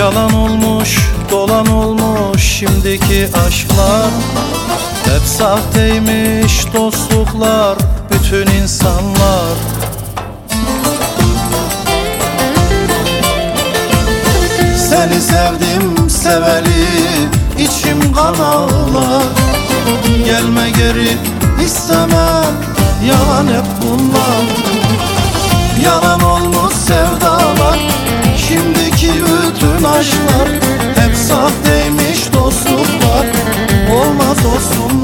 Yalan olmuş, dolan olmuş şimdiki aşklar Hep sahteymiş dostluklar, bütün insanlar. Seni sevdim seveli, içim kan ağlar Gelme geri istemem, yalan hep bunlar. Yalan olmuş sevdalar Şimdiki bütün aşklar. Hep sahteymiş dostluklar Olmaz olsunlar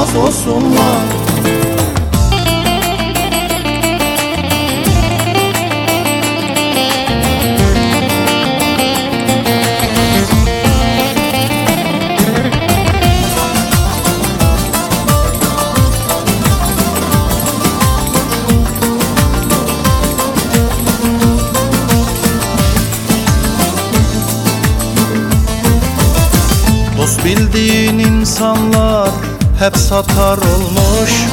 Olmaz olsunlar bildiğin insanlar hep satar olmuş.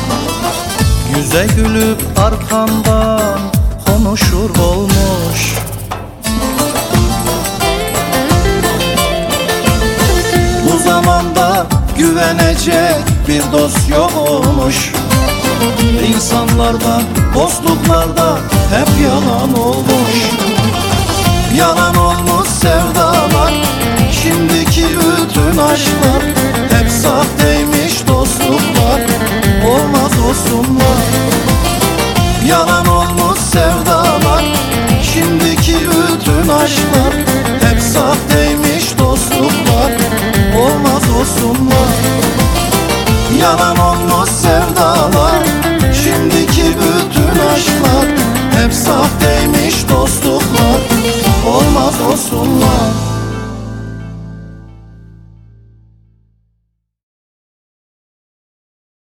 Yüze gülüp arkandan konuşur olmuş. Bu zamanda güvenecek bir dost yok olmuş İnsanlarda, dostluklarda hep yalan olmuş masumlar Yalan olmuş sevdalar. Şimdiki bütün aşklar Hep sahteymiş dostluklar. Olmaz olsunlar Yalan olmuş sevdalar. Şimdiki bütün aşklar Hep sahteymiş dostluklar. Olmaz olsunlar